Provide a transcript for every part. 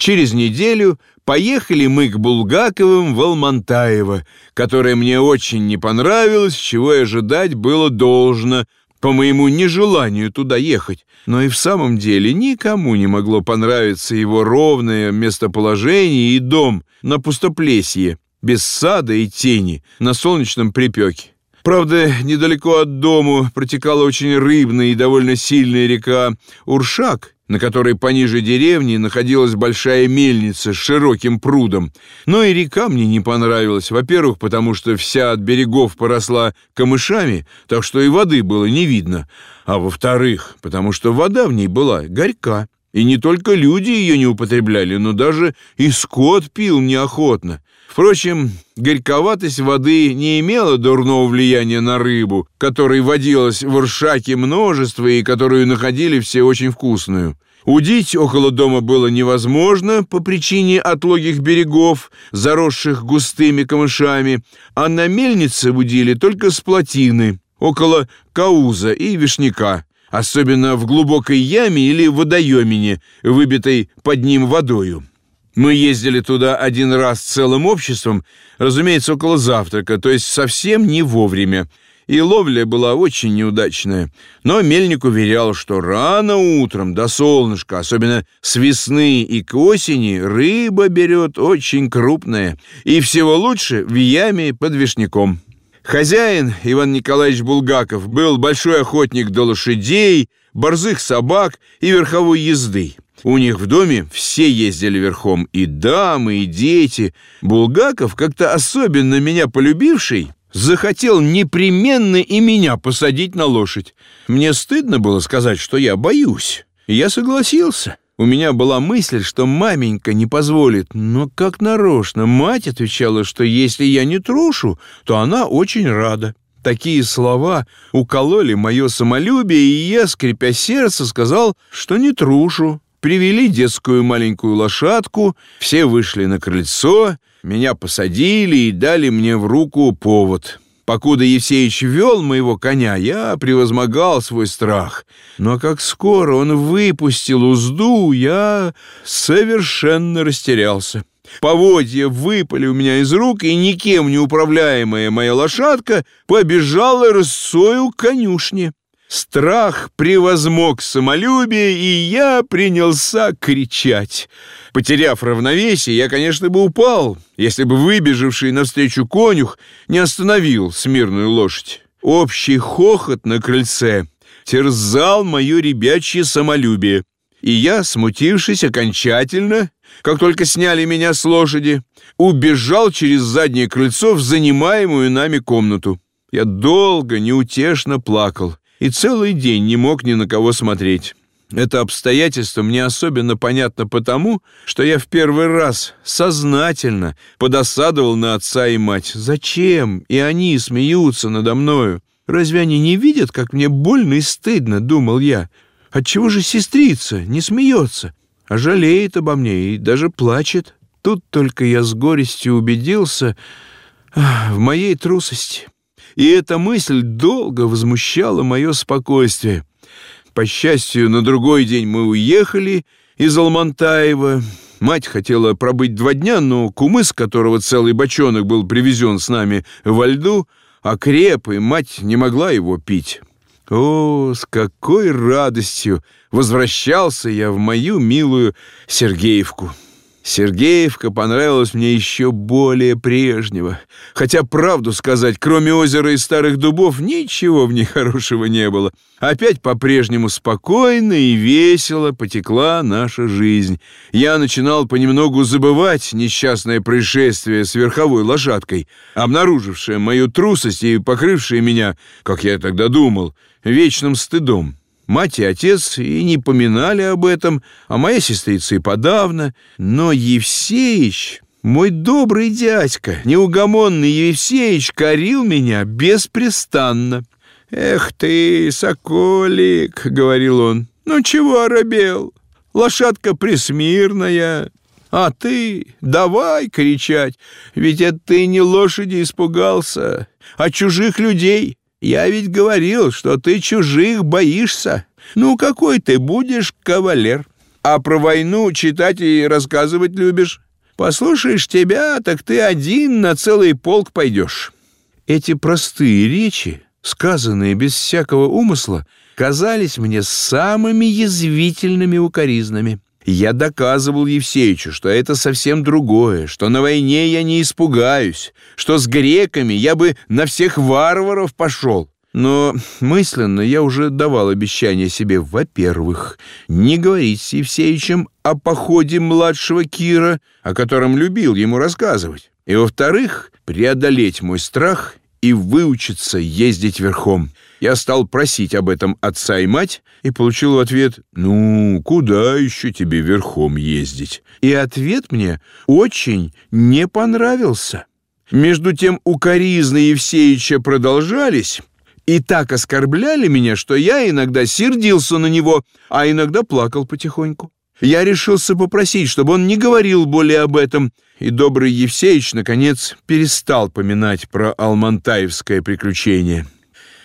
Через неделю поехали мы к Булгаковым в Алмантаево, которое мне очень не понравилось, чего и ожидать было должно, по моему нежеланию туда ехать. Но и в самом деле никому не могло понравиться его ровное местоположение и дом на пустоплесье, без сада и тени, на солнечном припеке. Правда, недалеко от дому протекала очень рыбная и довольно сильная река Уршак, на которой пониже деревни находилась большая мельница с широким прудом. Но и река мне не понравилась, во-первых, потому что вся от берегов поросла камышами, так что и воды было не видно, а во-вторых, потому что вода в ней была горька. И не только люди ее не употребляли, но даже и скот пил неохотно. Впрочем, горьковатость воды не имела дурного влияния на рыбу, которой водилось в Уршаке множество и которую находили все очень вкусную. Удить около дома было невозможно по причине отлогих берегов, заросших густыми камышами, а на мельнице удили только с плотины, около Кауза и Вишняка, особенно в глубокой яме или водоемине, выбитой под ним водою. Мы ездили туда один раз целым обществом, разумеется, около завтрака, то есть совсем не вовремя. И ловля была очень неудачная. Но мельник уверял, что рано утром до солнышка, особенно с весны и к осени, рыба берет очень крупная. И всего лучше в яме под вишняком. Хозяин Иван Николаевич Булгаков был большой охотник до лошадей, борзых собак и верховой езды. У них в доме все ездили верхом, и дамы, и дети. Булгаков, как-то особенно меня полюбивший, захотел непременно и меня посадить на лошадь. Мне стыдно было сказать, что я боюсь. Я согласился. У меня была мысль, что маменька не позволит, но как нарочно мать отвечала, что если я не трушу, то она очень рада. Такие слова укололи мое самолюбие, и я, скрипя сердце, сказал, что не трушу. Привели детскую маленькую лошадку, все вышли на крыльцо, меня посадили и дали мне в руку повод. Покуда Евсеич вел моего коня, я превозмогал свой страх. Но как скоро он выпустил узду, я совершенно растерялся. Поводья выпали у меня из рук, и никем не управляемая моя лошадка побежала рысою к конюшне. Страх превозмог самолюбие, и я принялся кричать. Потеряв равновесие, я, конечно, бы упал, если бы выбежавший навстречу конюх не остановил смирную лошадь. Общий хохот на крыльце терзал мое ребячье самолюбие, и я, смутившись окончательно, как только сняли меня с лошади, убежал через заднее крыльцо в занимаемую нами комнату. Я долго, неутешно плакал и целый день не мог ни на кого смотреть. Это обстоятельство мне особенно понятно потому, что я в первый раз сознательно подосадовал на отца и мать. Зачем? И они смеются надо мною. Разве они не видят, как мне больно и стыдно, думал я. Отчего же сестрица не смеется, а жалеет обо мне и даже плачет? Тут только я с горестью убедился в моей трусости и эта мысль долго возмущала мое спокойствие. По счастью, на другой день мы уехали из Алмантаева. Мать хотела пробыть два дня, но кумыс, которого целый бочонок был привезен с нами во льду, окреп, и мать не могла его пить. О, с какой радостью возвращался я в мою милую Сергеевку! Сергеевка понравилась мне еще более прежнего. Хотя, правду сказать, кроме озера и старых дубов, ничего в ней хорошего не было. Опять по-прежнему спокойно и весело потекла наша жизнь. Я начинал понемногу забывать несчастное происшествие с верховой лошадкой, обнаружившее мою трусость и покрывшее меня, как я тогда думал, вечным стыдом. Мать и отец и не поминали об этом, а моя сестрица и подавно. Но Евсеич, мой добрый дядька, неугомонный Евсеич, корил меня беспрестанно. «Эх ты, соколик!» — говорил он. «Ну чего оробел? Лошадка присмирная, а ты давай кричать, ведь это ты не лошади испугался, а чужих людей». Я ведь говорил, что ты чужих боишься. Ну, какой ты будешь кавалер? А про войну читать и рассказывать любишь? Послушаешь тебя, так ты один на целый полк пойдешь». Эти простые речи, сказанные без всякого умысла, казались мне самыми язвительными укоризнами. Я доказывал Евсеичу, что это совсем другое, что на войне я не испугаюсь, что с греками я бы на всех варваров пошел. Но мысленно я уже давал обещание себе, во-первых, не говорить с Евсеичем о походе младшего Кира, о котором любил ему рассказывать, и, во-вторых, преодолеть мой страх и выучиться ездить верхом. Я стал просить об этом отца и мать и получил в ответ «Ну, куда еще тебе верхом ездить?» И ответ мне очень не понравился. Между тем укоризны Евсеича продолжались, и так оскорбляли меня, что я иногда сердился на него, а иногда плакал потихоньку. Я решился попросить, чтобы он не говорил более об этом, и добрый Евсеич, наконец, перестал поминать про алмантаевское приключение.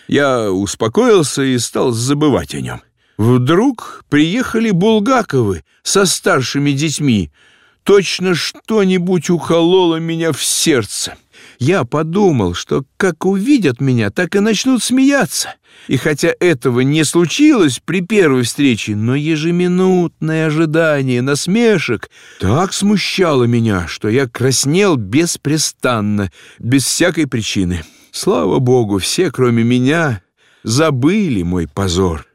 Я успокоился и стал забывать о нем. Вдруг приехали Булгаковы со старшими детьми. Точно что-нибудь укололо меня в сердце. Я подумал, что как увидят меня, так и начнут смеяться. И хотя этого не случилось при первой встрече, но ежеминутное ожидание насмешек так смущало меня, что я краснел беспрестанно, без всякой причины. Слава богу, все, кроме меня, забыли мой позор.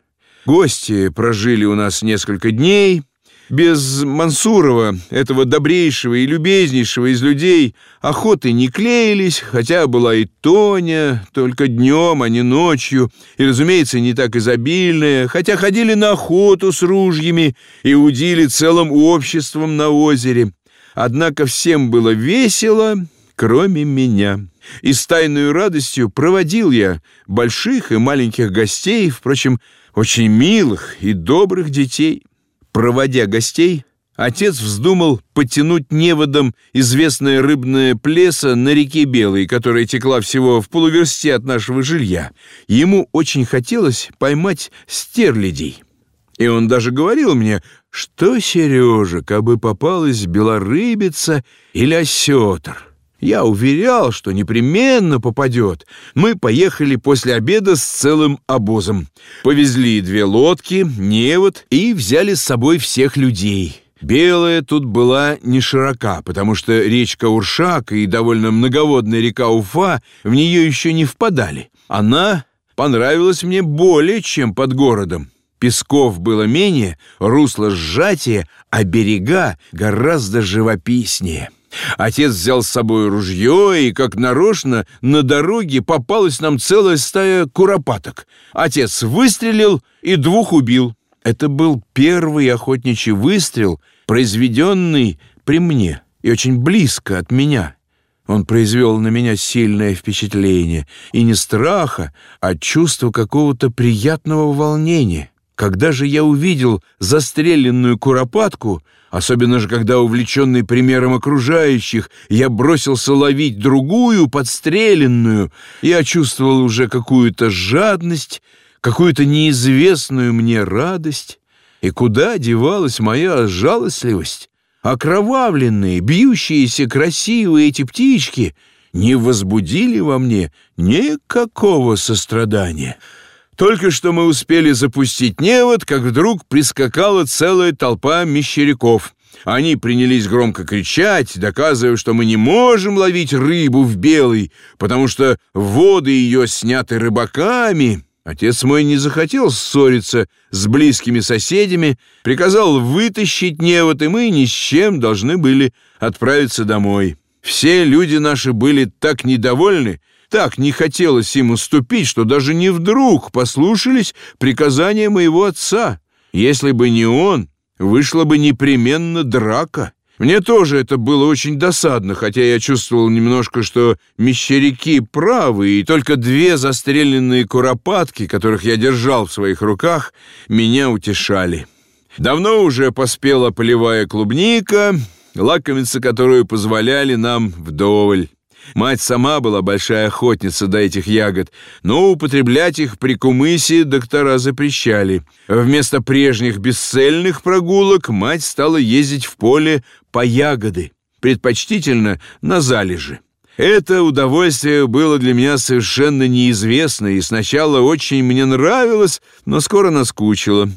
Гости прожили у нас несколько дней, без Мансурова, этого добрейшего и любезнейшего из людей, охоты не клеились, хотя была и Тоня, только днем, а не ночью, и, разумеется, не так изобильная, хотя ходили на охоту с ружьями и удили целым обществом на озере. Однако всем было весело, кроме меня. И с тайной радостью проводил я больших и маленьких гостей, впрочем, очень милых и добрых детей. Проводя гостей, отец вздумал потянуть неводом известное рыбное плесо на реке Белой, которая текла всего в полуверсте от нашего жилья. Ему очень хотелось поймать стерлядей. И он даже говорил мне, что, Сережа, кабы попалась белорыбица или осетр. Я уверял, что непременно попадет. Мы поехали после обеда с целым обозом. Повезли две лодки, невод и взяли с собой всех людей. Белая тут была не широка, потому что речка Уршак и довольно многоводная река Уфа в нее еще не впадали. Она понравилась мне более, чем под городом. Песков было менее, русло сжатие, а берега гораздо живописнее. Отец взял с собой ружье, и, как нарочно, на дороге попалась нам целая стая куропаток. Отец выстрелил и двух убил. Это был первый охотничий выстрел, произведенный при мне и очень близко от меня. Он произвел на меня сильное впечатление, и не страха, а чувство какого-то приятного волнения. Когда же я увидел застреленную куропатку, особенно же когда, увлеченный примером окружающих, я бросился ловить другую, подстреленную, я чувствовал уже какую-то жадность, какую-то неизвестную мне радость. И куда девалась моя жалостливость? Окровавленные, бьющиеся красивые эти птички не возбудили во мне никакого сострадания. Только что мы успели запустить невод, как вдруг прискакала целая толпа мещеряков. Они принялись громко кричать, доказывая, что мы не можем ловить рыбу в белый, потому что воды ее сняты рыбаками. Отец мой не захотел ссориться с близкими соседями, приказал вытащить невод, и мы ни с чем должны были отправиться домой. Все люди наши были так недовольны, так не хотелось им уступить, что даже не вдруг послушались приказания моего отца. Если бы не он, вышла бы непременно драка. Мне тоже это было очень досадно, хотя я чувствовал немножко, что мещеряки правы, и только две застреленные куропатки, которых я держал в своих руках, меня утешали. Давно уже поспела полевая клубника, лакомиться которую позволяли нам вдоволь. Мать сама была большая охотница до этих ягод, но употреблять их при кумысе доктора запрещали. Вместо прежних бесцельных прогулок мать стала ездить в поле по ягоды, предпочтительно на залежи. Это удовольствие было для меня совершенно неизвестно и сначала очень мне нравилось, но скоро наскучило.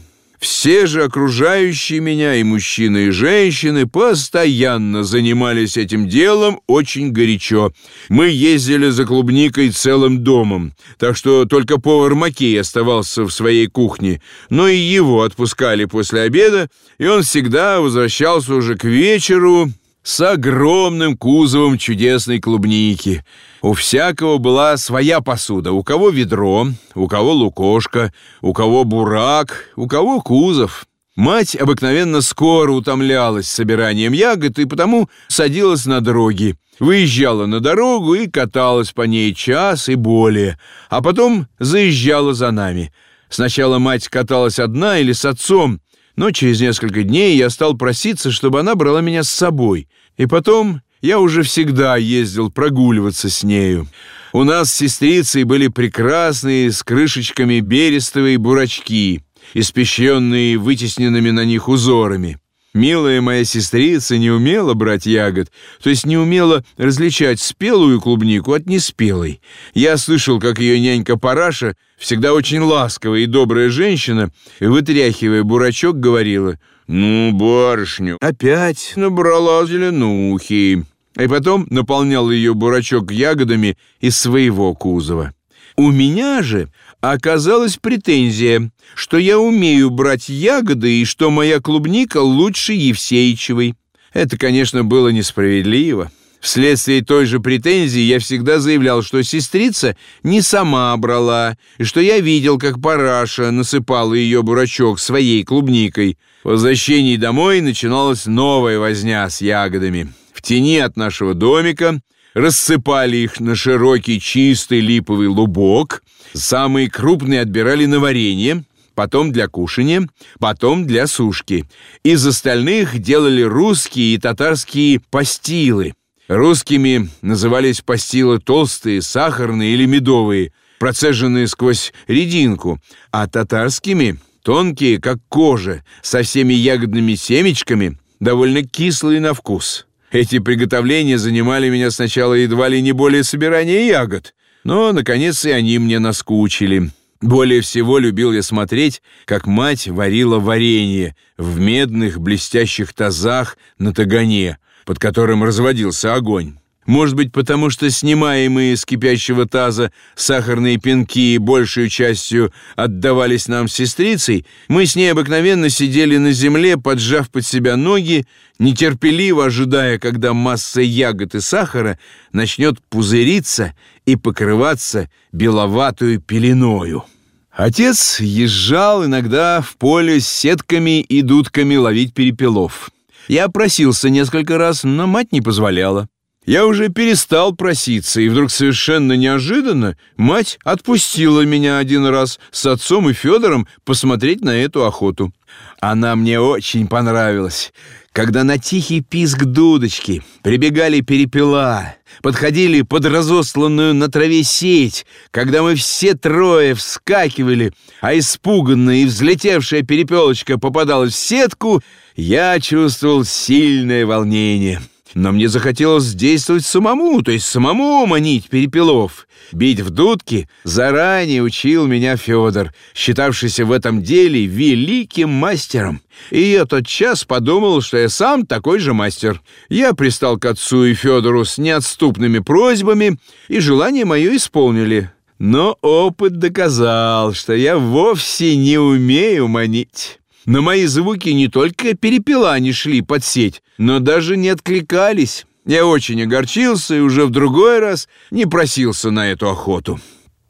Все же окружающие меня, и мужчины, и женщины, постоянно занимались этим делом очень горячо. Мы ездили за клубникой целым домом, так что только повар Макей оставался в своей кухне, но и его отпускали после обеда, и он всегда возвращался уже к вечеру с огромным кузовом чудесной клубники. У всякого была своя посуда. У кого ведро, у кого лукошко, у кого бурак, у кого кузов. Мать обыкновенно скоро утомлялась собиранием ягод и потому садилась на дороги. Выезжала на дорогу и каталась по ней час и более, а потом заезжала за нами. Сначала мать каталась одна или с отцом, но через несколько дней я стал проситься, чтобы она брала меня с собой. И потом я уже всегда ездил прогуливаться с нею. У нас с сестрицей были прекрасные с крышечками берестовые бурачки, испещренные вытесненными на них узорами. Милая моя сестрица не умела брать ягод, то есть не умела различать спелую клубнику от неспелой. Я слышал, как ее нянька Параша, всегда очень ласковая и добрая женщина, вытряхивая бурачок, говорила, «Ну, барышню, опять набрала зеленухи» и потом наполнял ее бурачок ягодами из своего кузова. У меня же оказалась претензия, что я умею брать ягоды и что моя клубника лучше Евсеичевой. Это, конечно, было несправедливо. Вследствие той же претензии я всегда заявлял, что сестрица не сама брала, и что я видел, как параша насыпала ее бурачок своей клубникой. По возвращении домой начиналась новая возня с ягодами. В тени от нашего домика рассыпали их на широкий чистый липовый лубок, самые крупные отбирали на варенье, потом для кушания, потом для сушки. Из остальных делали русские и татарские пастилы. Русскими назывались пастилы толстые, сахарные или медовые, процеженные сквозь рединку, а татарскими — тонкие, как кожа, со всеми ягодными семечками, довольно кислые на вкус. Эти приготовления занимали меня сначала едва ли не более собирания ягод, но, наконец, и они мне наскучили. Более всего любил я смотреть, как мать варила варенье в медных блестящих тазах на тагане, под которым разводился огонь. Может быть, потому что снимаемые с кипящего таза сахарные пинки большей частью отдавались нам сестрицей, мы с ней обыкновенно сидели на земле, поджав под себя ноги, нетерпеливо ожидая, когда масса ягод и сахара начнет пузыриться и покрываться беловатую пеленою. Отец езжал иногда в поле с сетками и дудками ловить перепелов. Я просился несколько раз, но мать не позволяла. Я уже перестал проситься, и вдруг совершенно неожиданно мать отпустила меня один раз с отцом и Федором посмотреть на эту охоту. Она мне очень понравилась. Когда на тихий писк дудочки прибегали перепела, подходили под разосланную на траве сеть, когда мы все трое вскакивали, а испуганная и взлетевшая перепелочка попадалась в сетку, я чувствовал сильное волнение но мне захотелось действовать самому, то есть самому манить перепелов. Бить в дудки заранее учил меня Федор, считавшийся в этом деле великим мастером. И я тот час подумал, что я сам такой же мастер. Я пристал к отцу и Федору с неотступными просьбами, и желание мое исполнили. Но опыт доказал, что я вовсе не умею манить. На мои звуки не только перепела не шли под сеть, но даже не откликались. Я очень огорчился и уже в другой раз не просился на эту охоту.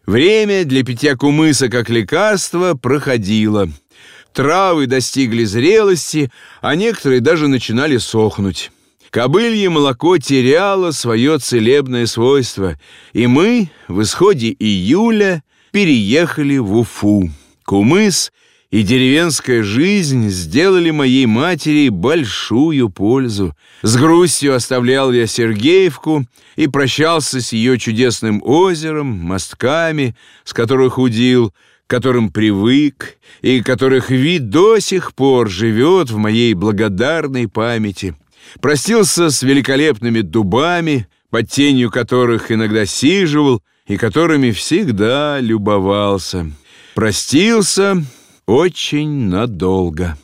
Время для питья кумыса как лекарства проходило. Травы достигли зрелости, а некоторые даже начинали сохнуть. Кобылье молоко теряло свое целебное свойство, и мы в исходе июля переехали в Уфу. Кумыс и деревенская жизнь сделали моей матери большую пользу. С грустью оставлял я Сергеевку и прощался с ее чудесным озером, мостками, с которых удил, к которым привык и которых вид до сих пор живет в моей благодарной памяти. Простился с великолепными дубами, под тенью которых иногда сиживал и которыми всегда любовался. Простился очень надолго.